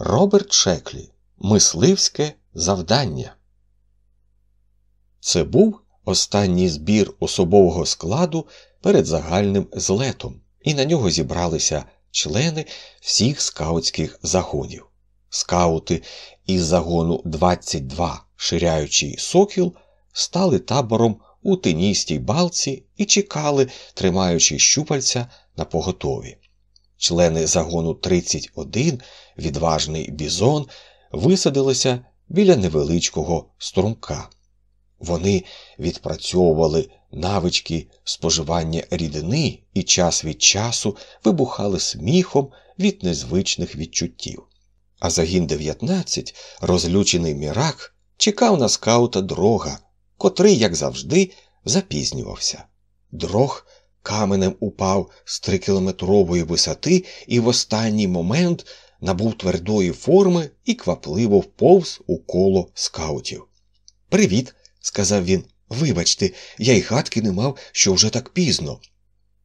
Роберт Шеклі Мисливське завдання. Це був останній збір особового складу перед загальним злетом, і на нього зібралися члени всіх скаутських загонів. Скаути із загону 22 ширяючий сокіл стали табором у тиністій балці і чекали, тримаючи щупальця на поготові. Члени загону 31, відважний бізон, висадилися біля невеличкого струмка. Вони відпрацьовували навички споживання рідини і час від часу вибухали сміхом від незвичних відчуттів. А загін 19, розлючений мірак, чекав на скаута дрога, котрий, як завжди, запізнювався. Дрог каменем упав з трикілометрової висоти і в останній момент набув твердої форми і квапливо вповз у коло скаутів. Привіт, сказав він. Вибачте, я й гадки не мав, що вже так пізно.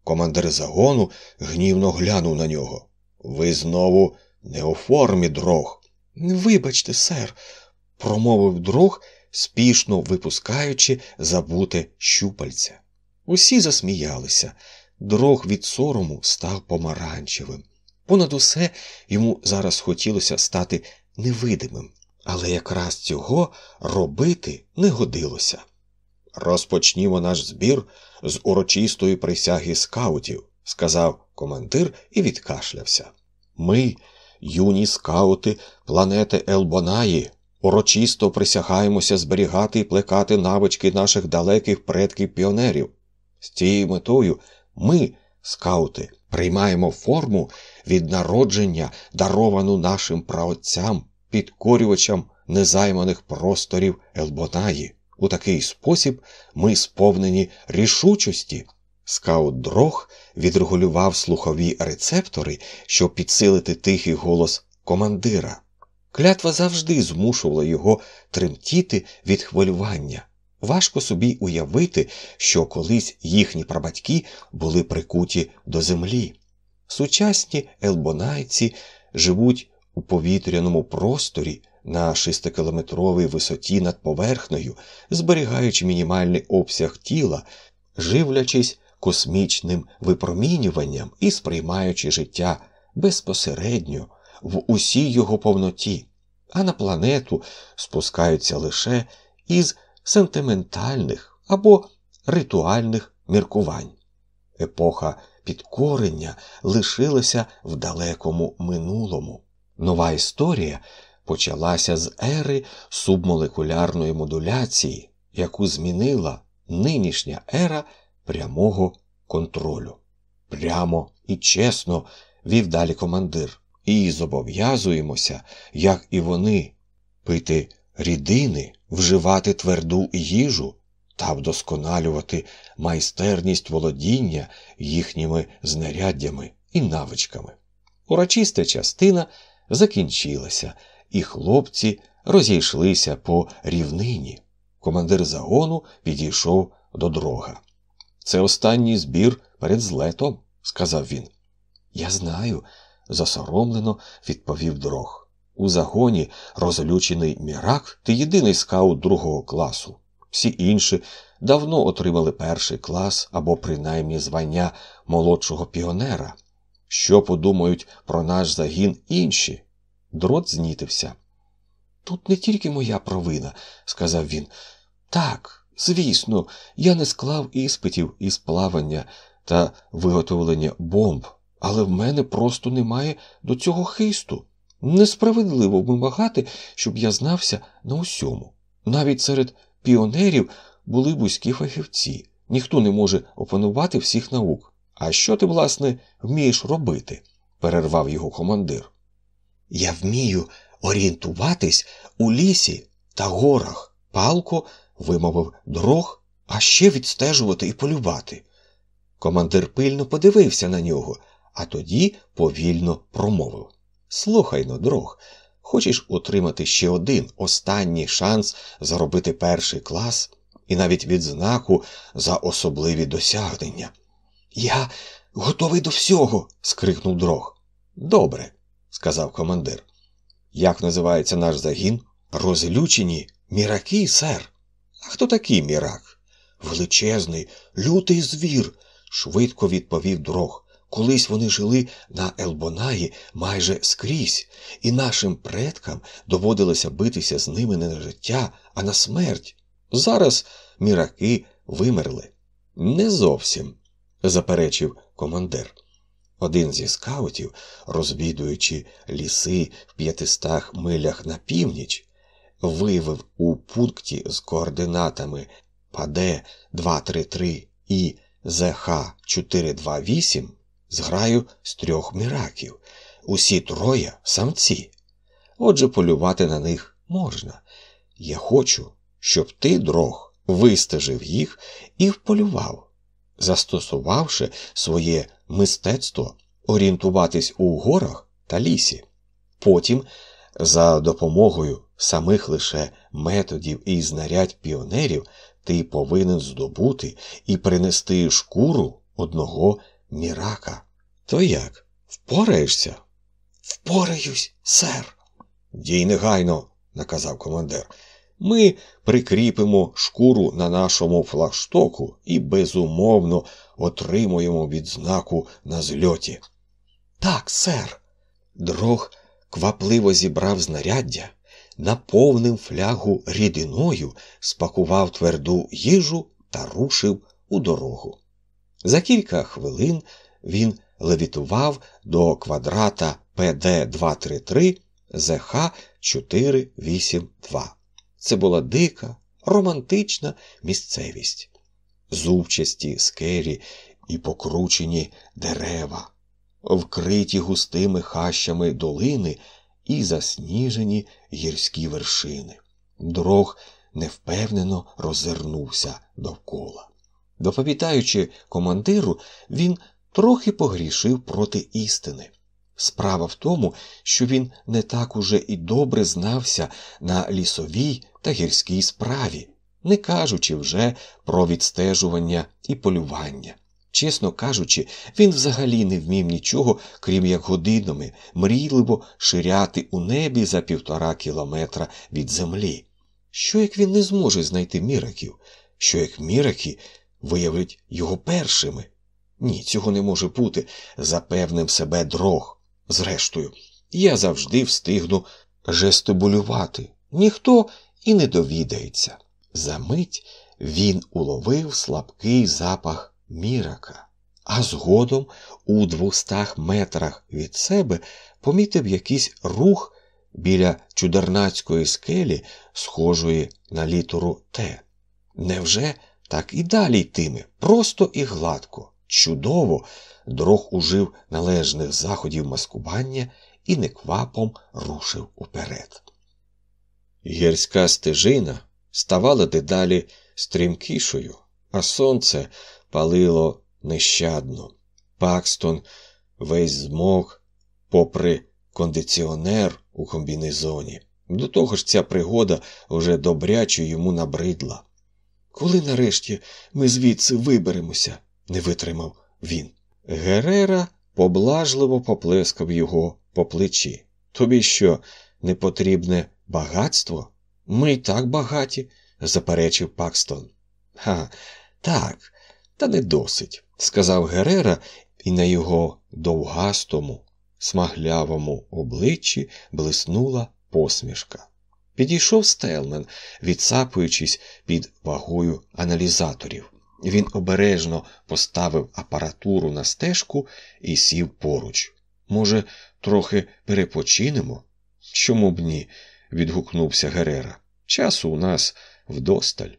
Командир загону гнівно глянув на нього. Ви знову не у формі дрог. Вибачте, сер, промовив дрог, спішно випускаючи забуте щупальця. Усі засміялися. Дрог від сорому став помаранчевим. Понад усе йому зараз хотілося стати невидимим, але якраз цього робити не годилося. Розпочнімо наш збір з урочистої присяги скаутів, сказав командир і відкашлявся. Ми, юні скаути планети Елбонаї, урочисто присягаємося зберігати і плекати навички наших далеких предків піонерів. З цією метою ми, скаути, приймаємо форму від народження, даровану нашим праотцям, підкорювачам незайманих просторів Елбонаї. У такий спосіб ми сповнені рішучості. Скаут дрог відрегулював слухові рецептори, щоб підсилити тихий голос командира. Клятва завжди змушувала його тремтіти від хвилювання. Важко собі уявити, що колись їхні прабатьки були прикуті до землі. Сучасні елбонайці живуть у повітряному просторі на шестикілометровій висоті над поверхнею, зберігаючи мінімальний обсяг тіла, живлячись космічним випромінюванням і сприймаючи життя безпосередньо в усій його повноті, а на планету спускаються лише із сентиментальних або ритуальних міркувань. Епоха підкорення лишилася в далекому минулому. Нова історія почалася з ери субмолекулярної модуляції, яку змінила нинішня ера прямого контролю. Прямо і чесно вів далі командир. І зобов'язуємося, як і вони, пити рідини, вживати тверду їжу та вдосконалювати майстерність володіння їхніми знаряддями і навичками. Урочиста частина закінчилася, і хлопці розійшлися по рівнині. Командир загону підійшов до дрога. Це останній збір перед злетом, сказав він. Я знаю, засоромлено відповів дрог. У загоні розлючений мірак, ти єдиний скаут другого класу. Всі інші давно отримали перший клас або принаймні звання молодшого піонера. Що подумають про наш загін інші? Дрот знітився. Тут не тільки моя провина, сказав він. Так, звісно, я не склав іспитів із плавання та виготовлення бомб, але в мене просто немає до цього хисту. Несправедливо вимагати, щоб я знався на усьому. Навіть серед піонерів були вузькі фахівці, ніхто не може опанувати всіх наук. А що ти, власне, вмієш робити? перервав його командир. Я вмію орієнтуватись у лісі та горах, палко вимовив дрог, а ще відстежувати і полювати. Командир пильно подивився на нього, а тоді повільно промовив Слухай но, дрог, хочеш отримати ще один останній шанс заробити перший клас і навіть відзнаку за особливі досягнення. Я готовий до всього. скрикнув дрог. Добре, сказав командир. Як називається наш загін? Розлючені міраки, сер. А хто такий мірак? Величезний, лютий звір, швидко відповів дрог. Колись вони жили на Елбонаї майже скрізь, і нашим предкам доводилося битися з ними не на життя, а на смерть. Зараз міраки вимерли. Не зовсім, заперечив командир. Один зі скаутів, розвідуючи ліси в п'ятистах милях на північ, виявив у пункті з координатами ПАДЕ 233 і ЗХ 428 зграю з трьох міраків. Усі троє самці. Отже, полювати на них можна. Я хочу, щоб ти, дрог, вистежив їх і вполював, застосувавши своє мистецтво орієнтуватись у горах та лісі. Потім, за допомогою самих лише методів і знарядь піонерів, ти повинен здобути і принести шкуру одного мірака. То як? Впораєшся? Впораюсь, сер. Дій негайно, наказав командир. Ми прикріпимо шкуру на нашому флагштоку і безумовно отримуємо відзнаку на зльоті. Так, сер. Дрог квапливо зібрав знаряддя, наповнив флягу рідиною, спакував тверду їжу та рушив у дорогу. За кілька хвилин він левітував до квадрата ПД 233 ЗХ 482. Це була дика, романтична місцевість, зубчасті скелі і покручені дерева, вкриті густими хащами долини і засніжені гірські вершини. Дрог невпевнено роззирнувся довкола. Доповідаючи командиру, він трохи погрішив проти істини. Справа в тому, що він не так уже і добре знався на лісовій та гірській справі, не кажучи вже про відстежування і полювання. Чесно кажучи, він взагалі не вмів нічого, крім як годинами, мрійливо ширяти у небі за півтора кілометра від землі. Що як він не зможе знайти міраків? Що як міраки виявить його першими? Ні, цього не може бути, запевнив себе дрог. Зрештою, я завжди встигну жестибулювати. Ніхто і не довідається. Замить він уловив слабкий запах мірака, а згодом у двостах метрах від себе помітив якийсь рух біля чудернацької скелі, схожої на літеру Т. Невже так і далі йтиме, просто і гладко, чудово, дрог ужив належних заходів маскування і неквапом рушив уперед. Гірська стежина ставала дедалі стрімкішою, а сонце палило нещадно. Пакстон весь змог, попри кондиціонер у комбінезоні. До того ж, ця пригода вже добряче йому набридла. Коли нарешті ми звідси виберемося, не витримав він. Герера поблажливо поплескав його по плечі. Тобі що, не потрібне багатство? Ми й так багаті, заперечив Пакстон. Ха, так, та не досить, сказав Герера, і на його довгастому, смаглявому обличчі блиснула посмішка. Підійшов Стелмен, відсапуючись під вагою аналізаторів. Він обережно поставив апаратуру на стежку і сів поруч. Може, трохи перепочинемо? Чому б ні? відгукнувся Герера. Часу у нас вдосталь.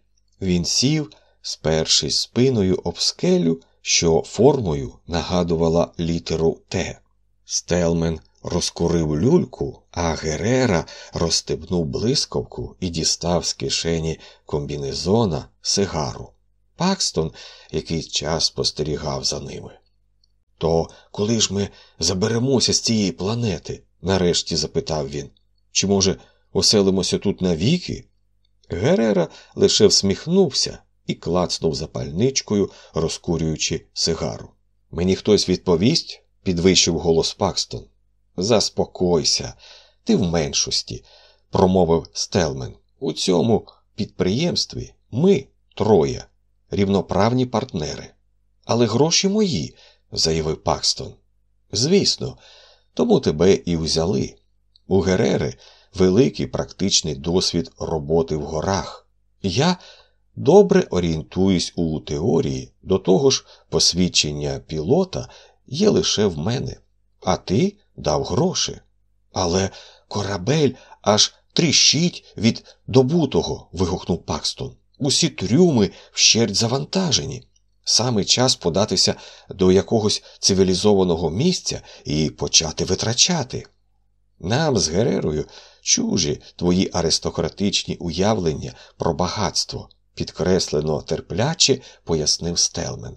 Він сів, спершись спиною об скелю, що формою нагадувала літеру Т. Стелмен розкурив люльку, а Герера розстебнув блискавку і дістав з кишені комбінезона сигару. Пакстон який час спостерігав за ними. То коли ж ми заберемося з цієї планети? нарешті запитав він. Чи, може, оселимося тут навіки? Герера лише всміхнувся і клацнув запальничкою, розкурюючи сигару. Мені хтось відповість? підвищив голос Пакстон. Заспокойся, ти в меншості, промовив Стелмен. У цьому підприємстві ми троє, рівноправні партнери. Але гроші мої, заявив Пакстон. Звісно, тому тебе і взяли. У Герери великий практичний досвід роботи в горах. Я добре орієнтуюсь у теорії, до того ж, посвідчення пілота є лише в мене, а ти дав гроші. Але корабель аж тріщить від добутого. вигукнув Пакстон. Усі трюми вщерть завантажені. Саме час податися до якогось цивілізованого місця і почати витрачати. Нам з Герерою чужі твої аристократичні уявлення про багатство, підкреслено терпляче пояснив Стелмен.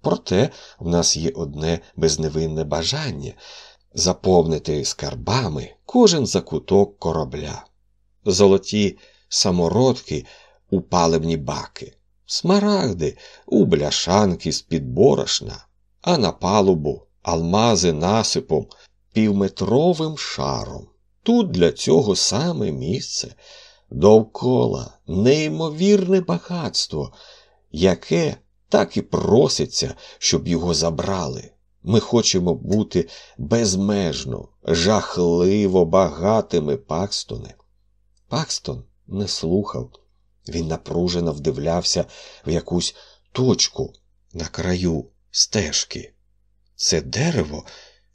Проте в нас є одне безневинне бажання заповнити скарбами кожен закуток корабля, золоті самородки у паливні баки, смарагди у бляшанки з під борошна, а на палубу алмази насипом півметровим шаром. Тут для цього саме місце довкола неймовірне багатство, яке так і проситься, щоб його забрали. Ми хочемо бути безмежно, жахливо багатими, Пакстоне. Пакстон не слухав. Він напружено вдивлявся в якусь точку на краю стежки. Це дерево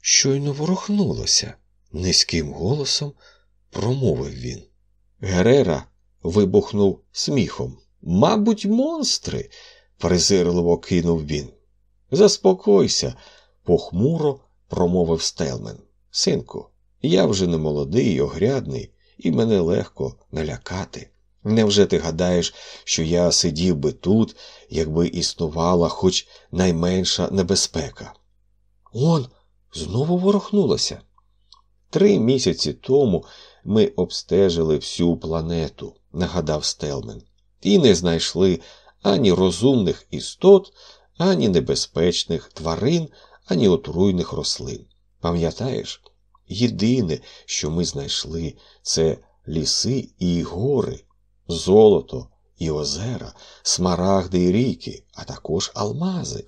щойно ворухнулося, низьким голосом промовив він. Герера вибухнув сміхом. Мабуть, монстри, презирливо кинув він. Заспокойся, похмуро промовив Стелмен. Синку, я вже не молодий і огрядний, і мене легко налякати. Невже ти гадаєш, що я сидів би тут, якби існувала хоч найменша небезпека? Он знову ворухнулося. Три місяці тому ми обстежили всю планету, нагадав Стелмен, і не знайшли ані розумних істот, ані небезпечних тварин, ані отруйних рослин. Пам'ятаєш, єдине, що ми знайшли, це ліси і гори, золото і озера, смарагди і ріки, а також алмази.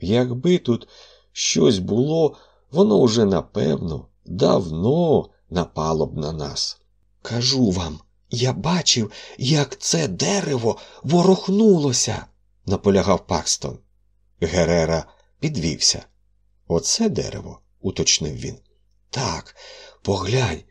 Якби тут щось було, воно вже напевно давно напало б на нас. Кажу вам, я бачив, як це дерево ворухнулося, наполягав Пакстон. Герера підвівся. Оце дерево, уточнив він. Так, поглянь,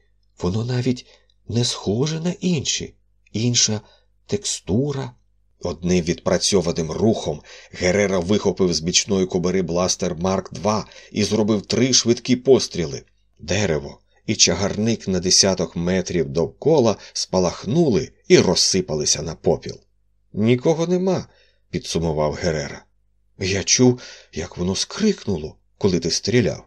воно навіть не схоже на інші, інша текстура. Одним відпрацьованим рухом Герера вихопив з бічної кобери бластер Марк II і зробив три швидкі постріли. Дерево і чагарник на десяток метрів довкола спалахнули і розсипалися на попіл. Нікого нема, підсумував Герера. Я чув, як воно скрикнуло, коли ти стріляв.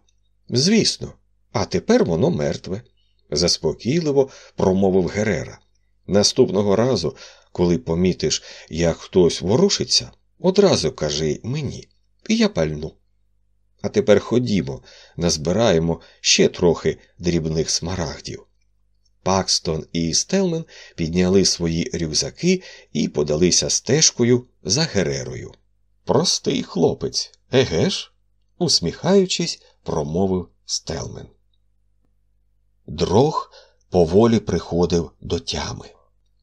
Звісно, а тепер воно мертве, заспокійливо промовив Герера. Наступного разу, коли помітиш, як хтось ворушиться, одразу кажи мені, і я пальну. А тепер ходімо, назбираємо ще трохи дрібних смарагдів. Пакстон і Стелмен підняли свої рюкзаки і подалися стежкою за Герерою. Простий хлопець, еге ж? Усміхаючись, промовив Стелмен. Дрог поволі приходив до тями.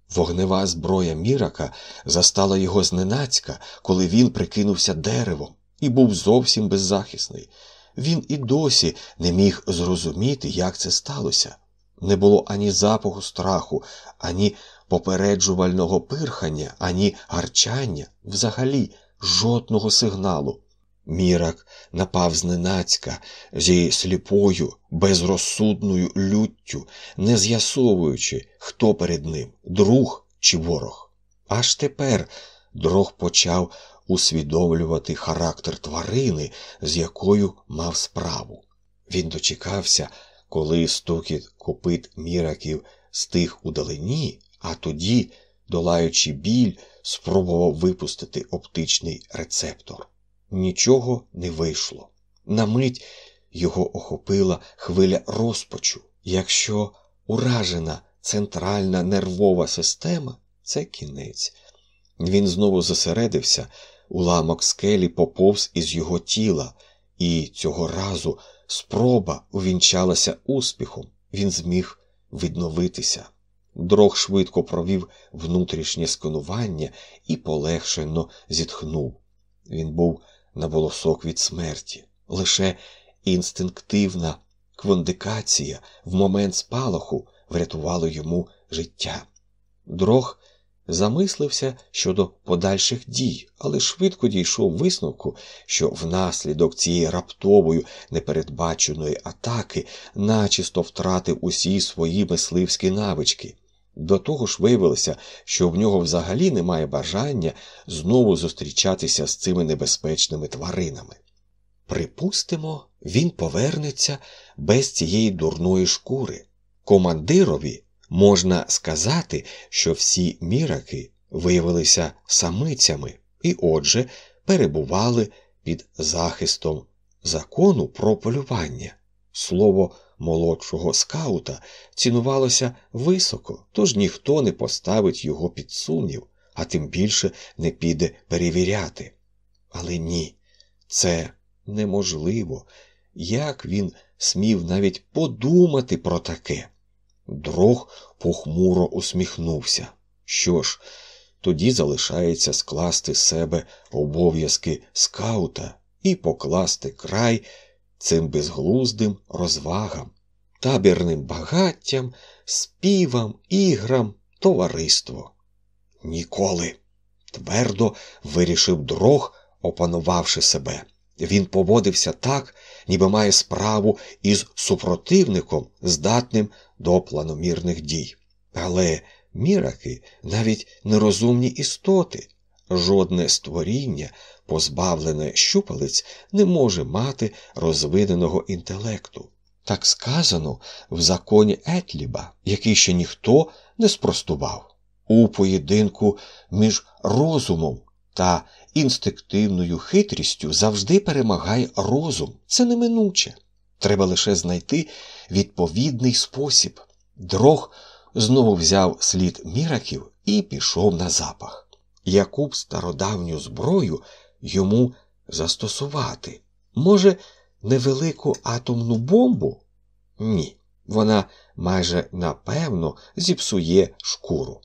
Вогнева зброя мірака застала його зненацька, коли він прикинувся деревом і був зовсім беззахисний. Він і досі не міг зрозуміти, як це сталося. Не було ані запаху страху, ані попереджувального пирхання, ані гарчання, взагалі жодного сигналу. Мірак напав зненацька зі сліпою, безрозсудною люттю, не з'ясовуючи, хто перед ним друг чи ворог. Аж тепер дрог почав усвідомлювати характер тварини, з якою мав справу. Він дочекався, коли стукіт копит міраків стих удалині, а тоді, долаючи біль, спробував випустити оптичний рецептор. Нічого не вийшло. На мить його охопила хвиля розпачу. Якщо уражена центральна нервова система це кінець. Він знову зосередився, уламок скелі поповз із його тіла, і цього разу спроба увінчалася успіхом, він зміг відновитися. Дрог швидко провів внутрішнє сканування і полегшено зітхнув. Він був на волосок від смерті. Лише інстинктивна квондикація в момент спалаху врятувала йому життя. Дрог замислився щодо подальших дій, але швидко дійшов висновку, що внаслідок цієї раптової непередбаченої атаки начисто втратив усі свої мисливські навички. До того ж виявилося, що в нього взагалі немає бажання знову зустрічатися з цими небезпечними тваринами. Припустимо, він повернеться без цієї дурної шкури. Командирові можна сказати, що всі міраки виявилися самицями і, отже, перебували під захистом закону про полювання. Слово молодшого скаута цінувалося високо, тож ніхто не поставить його під сумнів, а тим більше не піде перевіряти. Але ні, це неможливо. Як він смів навіть подумати про таке? Дрог похмуро усміхнувся. Що ж, тоді залишається скласти себе обов'язки скаута і покласти край цим безглуздим розвагам, табірним багаттям, співам, іграм, товариство. Ніколи. Твердо вирішив дрог, опанувавши себе. Він поводився так, ніби має справу із супротивником, здатним до планомірних дій. Але міраки навіть нерозумні істоти, жодне створіння, позбавлене щупалець, не може мати розвиненого інтелекту. Так сказано в законі Етліба, який ще ніхто не спростував. У поєдинку між розумом та інстинктивною хитрістю завжди перемагає розум. Це неминуче. Треба лише знайти відповідний спосіб. Дрог знову взяв слід міраків і пішов на запах. Яку б стародавню зброю йому застосувати? Може, невелику атомну бомбу? Ні, вона майже напевно зіпсує шкуру.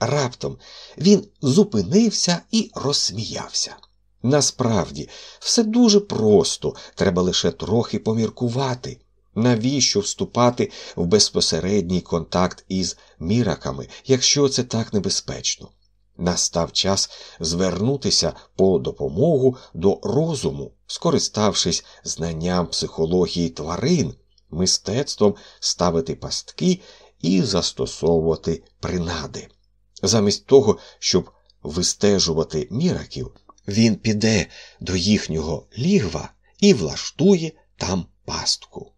Раптом він зупинився і розсміявся. Насправді, все дуже просто, треба лише трохи поміркувати. Навіщо вступати в безпосередній контакт із міраками, якщо це так небезпечно? Настав час звернутися по допомогу до розуму, скориставшись знанням психології тварин, мистецтвом ставити пастки і застосовувати принади. Замість того, щоб вистежувати міраків, він піде до їхнього лігва і влаштує там пастку.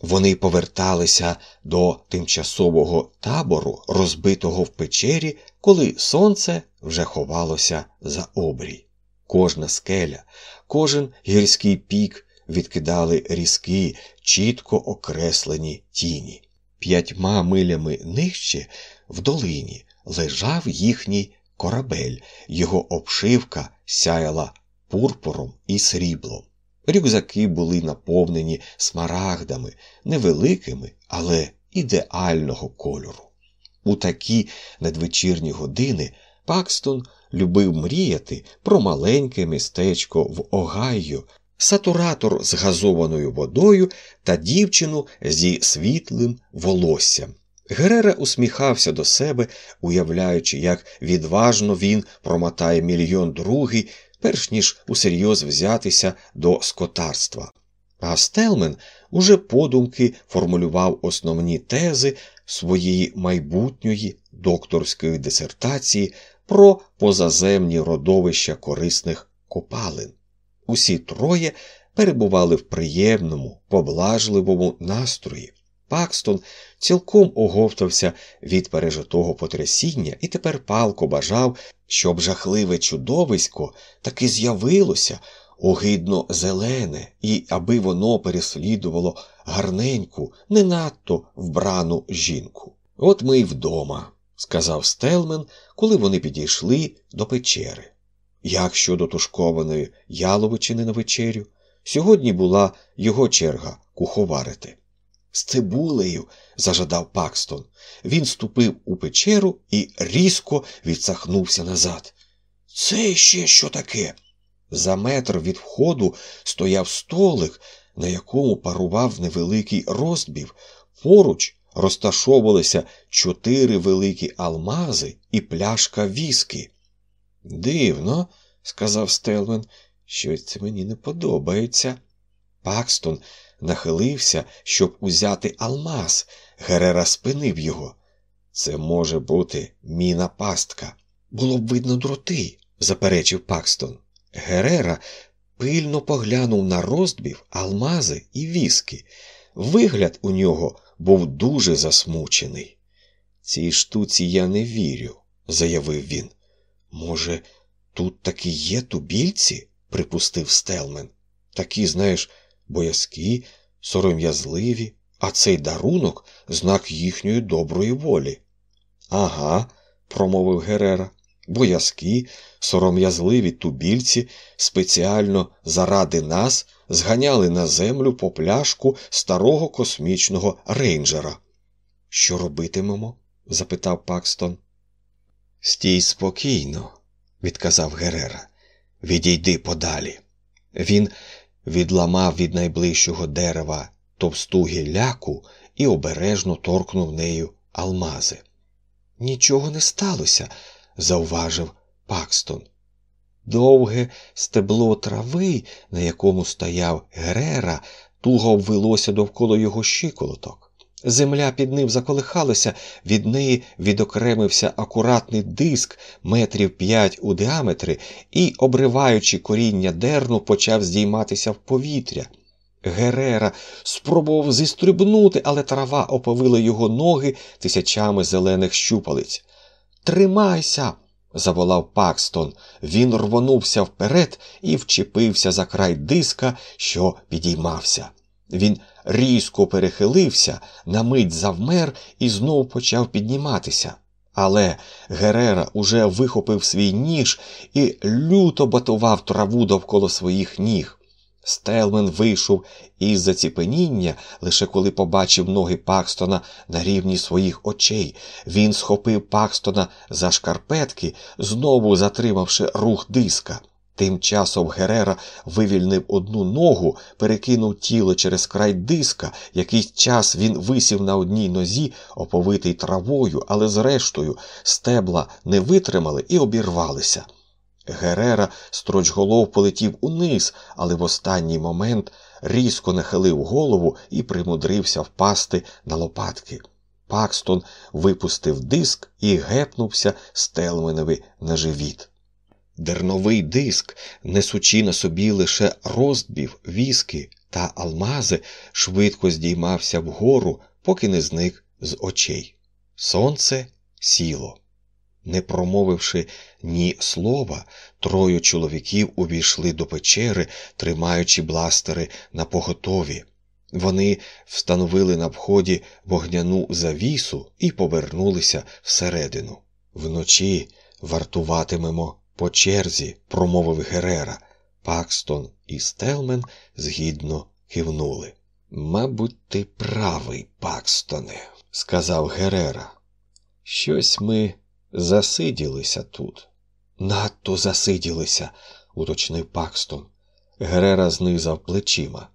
Вони поверталися до тимчасового табору, розбитого в печері, коли сонце вже ховалося за обрій. Кожна скеля, кожен гірський пік відкидали різкі, чітко окреслені тіні. П'ятьма милями нижче в долині лежав їхній корабель, його обшивка сяяла пурпуром і сріблом. Рюкзаки були наповнені смарагдами, невеликими, але ідеального кольору. У такі надвечірні години Пакстон любив мріяти про маленьке містечко в Огайо, сатуратор з газованою водою та дівчину зі світлим волоссям. Герера усміхався до себе, уявляючи, як відважно він промотає мільйон другий, перш ніж усерйоз взятися до скотарства. А Стелмен уже подумки формулював основні тези своєї майбутньої докторської дисертації про позаземні родовища корисних копалин. Усі троє перебували в приємному, поблажливому настрої. Пакстон цілком оговтався від пережитого потрясіння і тепер палко бажав, щоб жахливе чудовисько таки з'явилося, огидно зелене, і аби воно переслідувало гарненьку, не надто вбрану жінку. От ми й вдома, сказав Стелмен, коли вони підійшли до печери. Як щодо тушкованої яловичини на вечерю, сьогодні була його черга куховарити. З цибулею, зажадав Пакстон. Він ступив у печеру і різко відсахнувся назад. Це ще що таке? За метр від входу стояв столик, на якому парував невеликий розбів. Поруч розташовувалися чотири великі алмази і пляшка віскі. Дивно, сказав Стелмен, щось це мені не подобається. Пакстон нахилився, щоб узяти алмаз. Герера спинив його. Це може бути міна пастка. Було б видно дроти, заперечив Пакстон. Герера пильно поглянув на роздбів, алмази і віски. Вигляд у нього був дуже засмучений. Цій штуці я не вірю, заявив він. Може, тут таки є тубільці? припустив Стелмен. Такі, знаєш, боязкі, сором'язливі, а цей дарунок знак їхньої доброї волі. Ага, промовив Герера, боязкі, сором'язливі тубільці спеціально заради нас зганяли на землю по пляшку старого космічного рейнджера. Що робитимемо? запитав Пакстон. Стій спокійно, відказав Герера. Відійди подалі. Він відламав від найближчого дерева товсту гілляку і обережно торкнув нею алмази. Нічого не сталося, зауважив Пакстон. Довге стебло трави, на якому стояв Грера, туго обвелося довкола його щиколоток. Земля під ним заколихалася, від неї відокремився акуратний диск метрів п'ять у діаметрі і, обриваючи коріння дерну, почав здійматися в повітря. Герера спробував зістрибнути, але трава оповила його ноги тисячами зелених щупалиць. Тримайся! заволав Пакстон. Він рвонувся вперед і вчепився за край диска, що підіймався. Він різко перехилився, на мить завмер і знов почав підніматися. Але Герера уже вихопив свій ніж і люто батував траву довкола своїх ніг. Стелмен вийшов із заціпеніння, лише коли побачив ноги Пакстона на рівні своїх очей. Він схопив Пакстона за шкарпетки, знову затримавши рух диска. Тим часом Герера вивільнив одну ногу, перекинув тіло через край диска. Якийсь час він висів на одній нозі, оповитий травою, але зрештою стебла не витримали і обірвалися. Герера строчголов полетів униз, але в останній момент різко нахилив голову і примудрився впасти на лопатки. Пакстон випустив диск і гепнувся Стелменові на живіт. Дерновий диск, несучи на собі лише роздбів, віски та алмази, швидко здіймався вгору, поки не зник з очей. Сонце сіло. Не промовивши ні слова, троє чоловіків увійшли до печери, тримаючи бластери на поготові. Вони встановили на вході вогняну завісу і повернулися всередину. Вночі вартуватимемо по черзі, промовив Герера. Пакстон і Стелмен згідно кивнули. Мабуть, ти правий, Пакстоне, сказав Герера. Щось ми засиділися тут. Надто засиділися, уточнив Пакстон. Герера знизав плечима.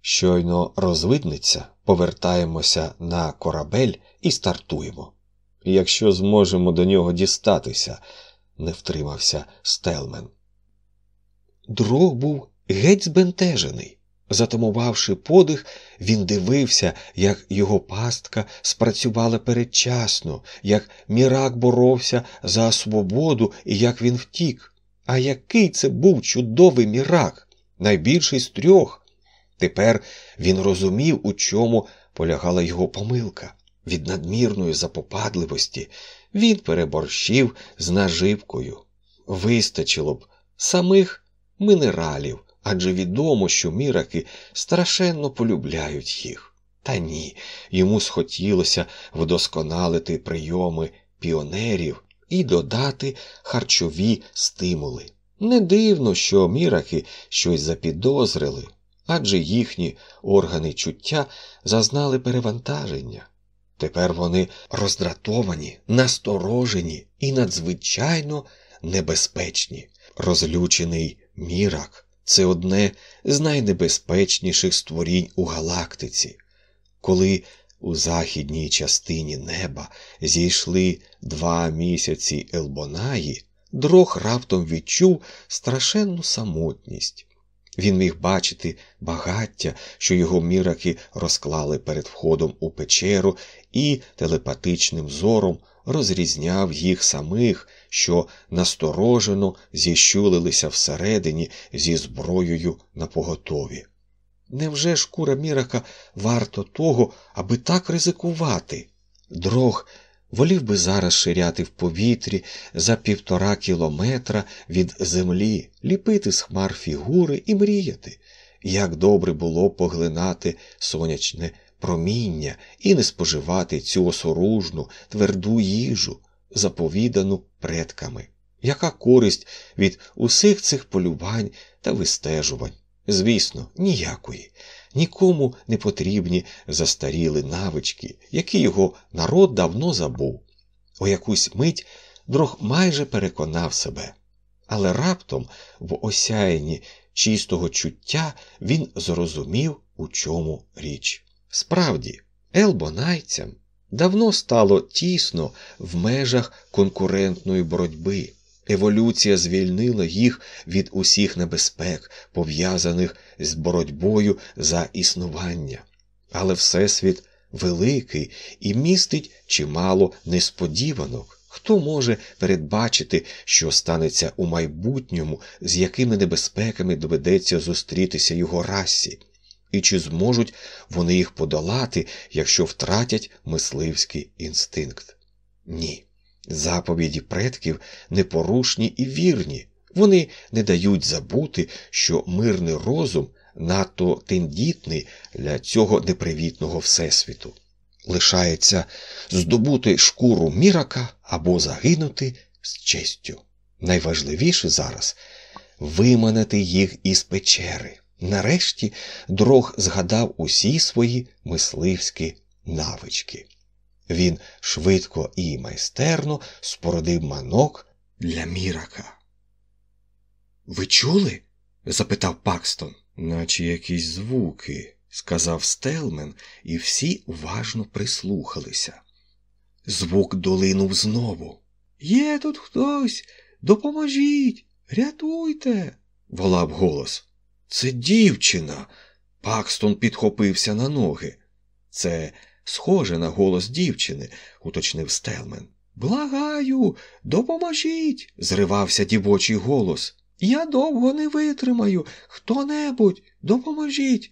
Щойно розвидниться, повертаємося на корабель і стартуємо. Якщо зможемо до нього дістатися, не втримався Стелмен. Дрог був геть збентежений. Затамувавши подих, він дивився, як його пастка спрацювала передчасно, як мірак боровся за свободу і як він втік. А який це був чудовий мірак, найбільший з трьох. Тепер він розумів, у чому полягала його помилка. Від надмірної запопадливості він переборщив з наживкою. Вистачило б самих мінералів Адже відомо, що міраки страшенно полюбляють їх. Та ні, йому схотілося вдосконалити прийоми піонерів і додати харчові стимули. Не дивно, що міраки щось запідозрили, адже їхні органи чуття зазнали перевантаження. Тепер вони роздратовані, насторожені і надзвичайно небезпечні. Розлючений мірак це одне з найнебезпечніших створінь у галактиці. Коли у західній частині неба зійшли два місяці Елбонаї, дрог раптом відчув страшенну самотність. Він міг бачити багаття, що його міраки розклали перед входом у печеру, і телепатичним зором розрізняв їх самих, що насторожено зіщулилися всередині зі зброєю на поготові. Невже шкура мірака варто того, аби так ризикувати? Дрог волів би зараз ширяти в повітрі за півтора кілометра від землі, ліпити з хмар фігури і мріяти, як добре було поглинати сонячне проміння і не споживати цю осоружну, тверду їжу, заповідану предками. Яка користь від усіх цих полювань та вистежувань? Звісно, ніякої. Нікому не потрібні застаріли навички, які його народ давно забув. У якусь мить дрог майже переконав себе, але раптом в осяянні чистого чуття він зрозумів, у чому річ. Справді, елбонайцям давно стало тісно в межах конкурентної боротьби. Еволюція звільнила їх від усіх небезпек, пов'язаних з боротьбою за існування. Але Всесвіт великий і містить чимало несподіванок. Хто може передбачити, що станеться у майбутньому, з якими небезпеками доведеться зустрітися його расі, і чи зможуть вони їх подолати, якщо втратять мисливський інстинкт? Ні. Заповіді предків непорушні і вірні, вони не дають забути, що мирний розум надто тендітний для цього непривітного всесвіту. Лишається здобути шкуру мірака або загинути з честю. Найважливіше зараз виманити їх із печери. Нарешті дрог згадав усі свої мисливські навички. Він швидко і майстерно спородив манок для мірака. Ви чули? запитав Пакстон, наче якісь звуки, сказав Стелмен, і всі уважно прислухалися. Звук долинув знову. Є тут хтось, допоможіть, рятуйте, волав голос. Це дівчина. Пакстон підхопився на ноги. Це схоже на голос дівчини, уточнив Стелмен. Благаю, допоможіть, зривався дівочий голос. Я довго не витримаю. Хто небудь, допоможіть.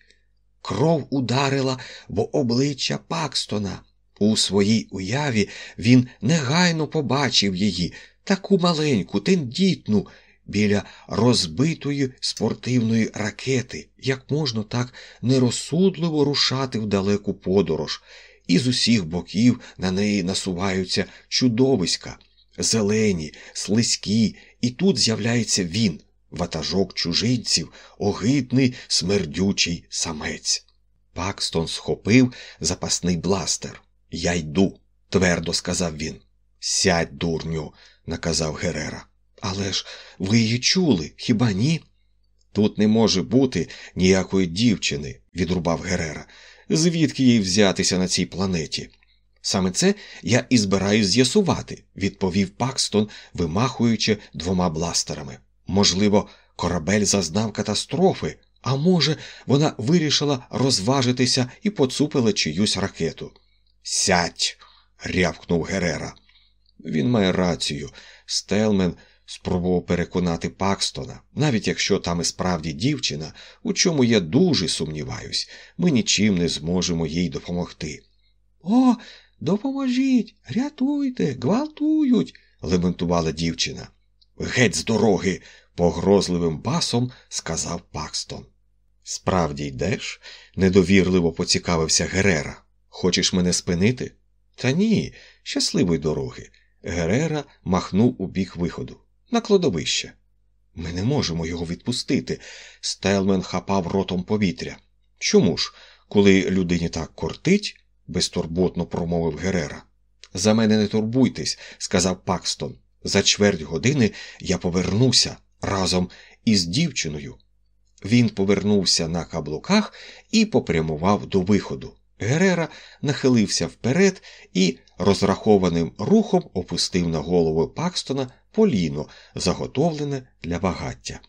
Кров ударила в обличчя Пакстона. У своїй уяві він негайно побачив її, таку маленьку, тендітну, біля розбитої спортивної ракети, як можна так нерозсудливо рушати в далеку подорож, і з усіх боків на неї насуваються чудовиська, зелені, слизькі, і тут з'являється він, ватажок чужинців, огидний смердючий самець. Пакстон схопив запасний бластер. Я йду, твердо сказав він. Сядь, дурню, наказав Герера. Але ж ви її чули, хіба ні? Тут не може бути ніякої дівчини, відрубав Герера. Звідки їй взятися на цій планеті? Саме це я і збираюсь з'ясувати, відповів Пакстон, вимахуючи двома бластерами. Можливо, корабель зазнав катастрофи, а може, вона вирішила розважитися і поцупила чиюсь ракету. Сядь, рявкнув Герера. Він має рацію. Стелмен спробував переконати Пакстона, навіть якщо там і справді дівчина, у чому я дуже сумніваюсь, ми нічим не зможемо їй допомогти. О, допоможіть, рятуйте, гвалтують, лементувала дівчина. Геть з дороги, погрозливим басом сказав Пакстон. Справді йдеш? недовірливо поцікавився Герера. Хочеш мене спинити? Та ні, щасливої дороги. Герера махнув у бік виходу. На кладовище. Ми не можемо його відпустити. Стелмен хапав ротом повітря. Чому ж, коли людині так кортить? безтурботно промовив Герера. За мене не турбуйтесь, сказав Пакстон. За чверть години я повернуся разом із дівчиною. Він повернувся на каблуках і попрямував до виходу. Герера нахилився вперед і розрахованим рухом опустив на голову Пакстона поліно, заготовлене для багаття.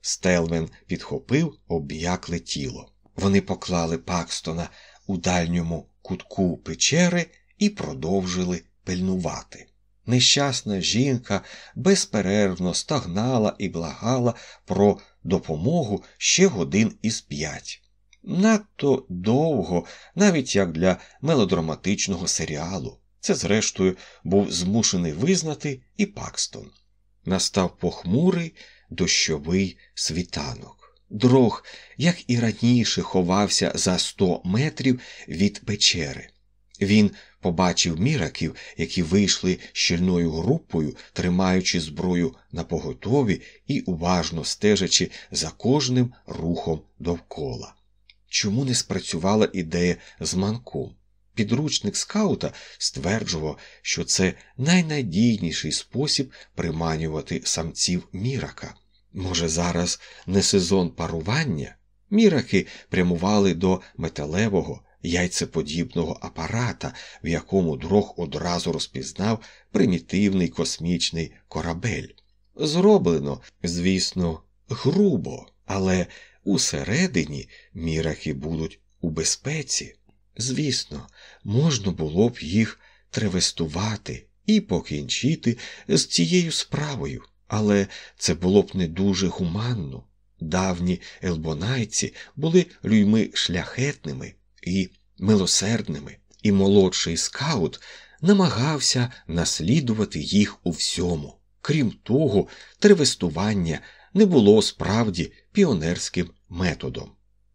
Стелмен підхопив об'якле тіло. Вони поклали Пакстона у дальньому кутку печери і продовжили пильнувати. Нещасна жінка безперервно стагнала і благала про допомогу ще годин із п'ять. Надто довго, навіть як для мелодраматичного серіалу. Це, зрештою, був змушений визнати і Пакстон. Настав похмурий дощовий світанок. Дрог, як і раніше, ховався за сто метрів від печери. Він побачив міраків, які вийшли щільною групою, тримаючи зброю на поготові і уважно стежачи за кожним рухом довкола. Чому не спрацювала ідея з манком? Підручник скаута стверджував, що це найнадійніший спосіб приманювати самців мірака. Може, зараз не сезон парування? Міраки прямували до металевого яйцеподібного апарата, в якому дрог одразу розпізнав примітивний космічний корабель. Зроблено, звісно, грубо, але усередині міраки будуть у безпеці. Звісно, можна було б їх тревестувати і покінчити з цією справою, але це було б не дуже гуманно. Давні елбонайці були людьми шляхетними і милосердними, і молодший скаут намагався наслідувати їх у всьому. Крім того, тревестування не було справді піонерським методом.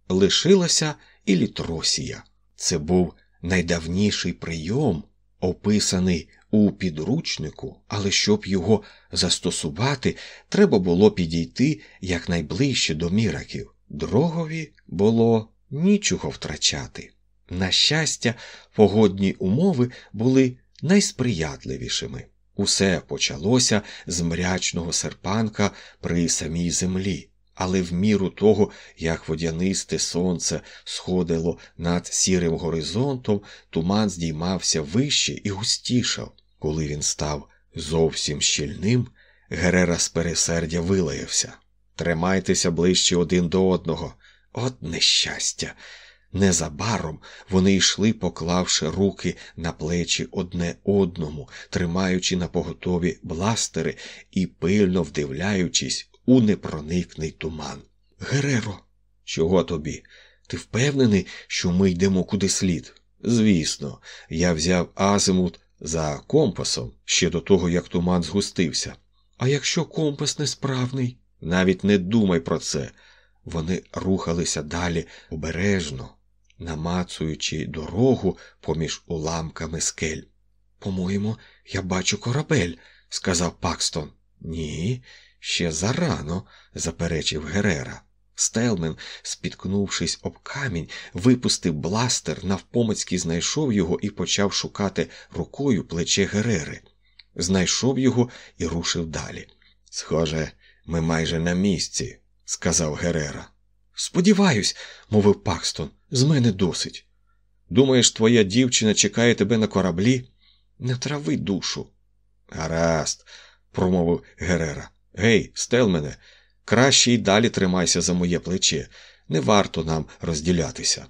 Лишилася і літросія. Це був найдавніший прийом, описаний у підручнику, але щоб його застосувати, треба було підійти якнайближче до міраків. Дрогові було нічого втрачати. На щастя, погодні умови були найсприятливішими. Усе почалося з мрячного серпанка при самій землі, але в міру того, як водянисте сонце сходило над сірим горизонтом, туман здіймався вище і густішав. Коли він став зовсім щільним, Герера з пересердя вилаявся. Тримайтеся ближче один до одного. От нещастя! Незабаром вони йшли, поклавши руки на плечі одне одному, тримаючи на поготові бластери і пильно вдивляючись у непроникний туман. Гереро, чого тобі? Ти впевнений, що ми йдемо куди слід? Звісно, я взяв азимут за компасом ще до того, як туман згустився. А якщо компас несправний, навіть не думай про це. Вони рухалися далі обережно, намацуючи дорогу поміж уламками скель. По-моєму, я бачу корабель, сказав Пакстон. Ні, ще зарано, заперечив Герера. Стелмен, спіткнувшись об камінь, випустив бластер, навпомацьки знайшов його і почав шукати рукою плече Герери. Знайшов його і рушив далі. Схоже, ми майже на місці, сказав Герера. Сподіваюсь, мовив Пакстон, з мене досить. Думаєш, твоя дівчина чекає тебе на кораблі? Не трави душу. Гаразд, промовив Герера. Гей, Стелмене, краще й далі тримайся за моє плече. Не варто нам розділятися.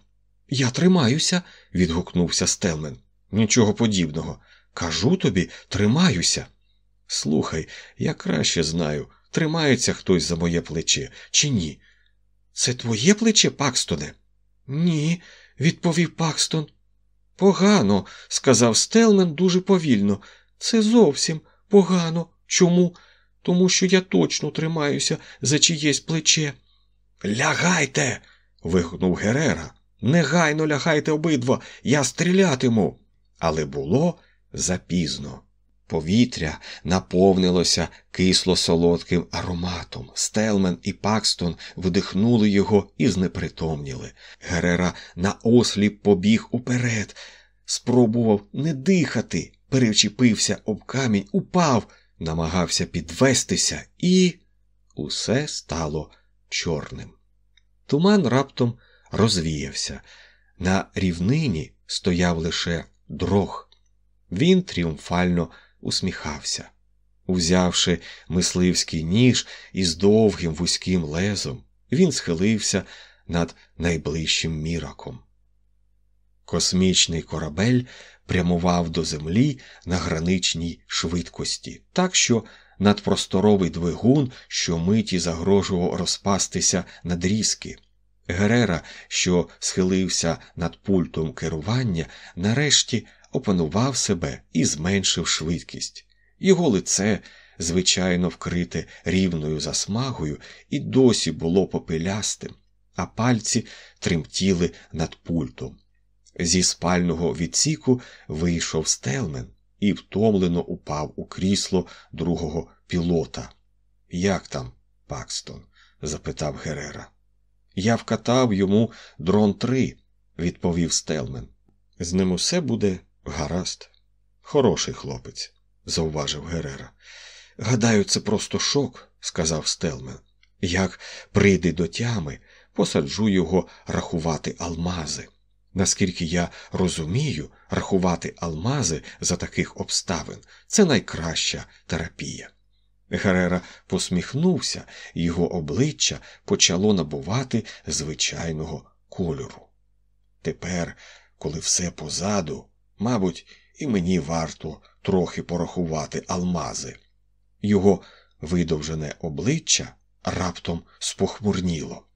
Я тримаюся, відгукнувся Стелмен. Нічого подібного. Кажу тобі, тримаюся. Слухай, я краще знаю, тримається хтось за моє плече, чи ні. Це твоє плече, Пакстоне? Ні, відповів Пакстон. Погано, сказав Стелмен дуже повільно. Це зовсім погано. Чому? Тому що я точно тримаюся за чиєсь плече. Лягайте. вигукнув Герера. Негайно лягайте обидва, я стрілятиму. Але було запізно. Повітря наповнилося кисло солодким ароматом. Стелмен і Пакстон вдихнули його і знепритомніли. Герера наосліп побіг уперед, спробував не дихати, перечепився об камінь, упав, намагався підвестися, і усе стало чорним. Туман раптом розвіявся. На рівнині стояв лише дрог. Він тріумфально усміхався. Узявши мисливський ніж із довгим вузьким лезом, він схилився над найближчим міраком. Космічний корабель прямував до землі на граничній швидкості, так що надпросторовий двигун щомиті загрожував розпастися на дрізки. Герера, що схилився над пультом керування, нарешті опанував себе і зменшив швидкість. Його лице, звичайно вкрите рівною засмагою, і досі було попелястим, а пальці тремтіли над пультом. Зі спального відсіку вийшов стелмен і втомлено упав у крісло другого пілота. Як там, Пакстон? запитав Герера. Я вкатав йому дрон 3, відповів Стелмен. З ним усе буде гаразд. Хороший хлопець, зауважив Герера. Гадаю, це просто шок, сказав Стелмен. Як прийде до тями, посаджу його рахувати алмази. Наскільки я розумію, рахувати алмази за таких обставин це найкраща терапія. Герера посміхнувся, його обличчя почало набувати звичайного кольору. Тепер, коли все позаду, мабуть, і мені варто трохи порахувати алмази. Його видовжене обличчя раптом спохмурніло.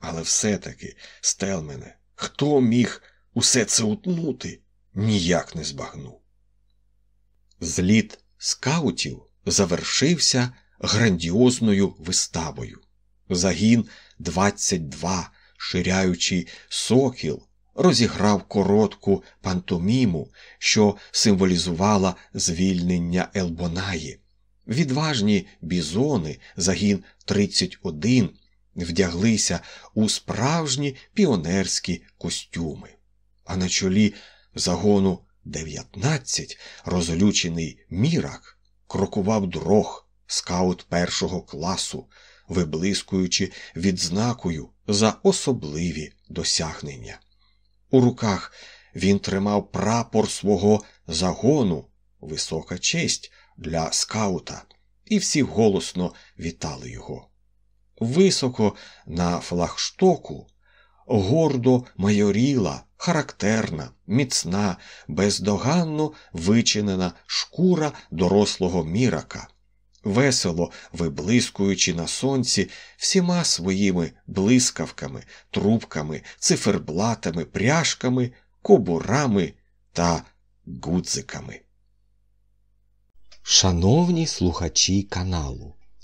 Але все-таки, Стелмене, хто міг усе це утнути, ніяк не збагнув. Зліт скаутів завершився грандіозною виставою. Загін 22, ширяючий сокіл, розіграв коротку пантоміму, що символізувала звільнення Елбонаї. Відважні бізони, загін 31, вдяглися у справжні піонерські костюми, а на чолі загону 19 розлючений мірак крокував дрог, скаут першого класу, виблискуючи відзнакою за особливі досягнення. У руках він тримав прапор свого загону, висока честь для скаута, і всі голосно вітали його. Високо на флагштоку гордо майоріла, характерна, міцна, бездоганно вичинена шкура дорослого мірака, весело виблискуючи на сонці всіма своїми блискавками, трубками, циферблатами, пряжками, кобурами та гудзиками. Шановні слухачі каналу,